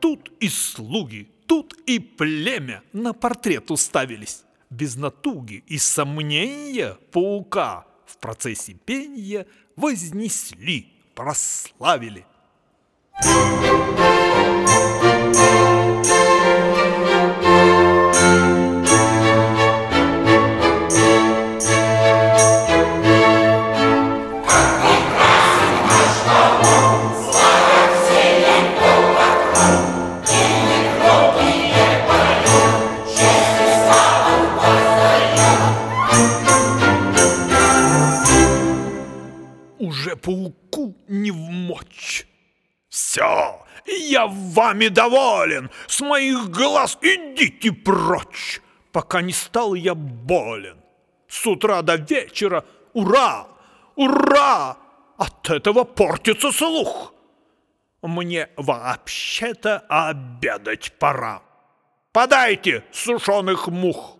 Тут и слуги, тут и племя на портрет уставились. Без натуги и сомнения паука в процессе пения вознесли, прославили. Уже пауку не вмочь. Все, я вами доволен, с моих глаз идите прочь, пока не стал я болен. С утра до вечера, ура, ура, от этого портится слух. Мне вообще-то обедать пора. Подайте сушеных мух.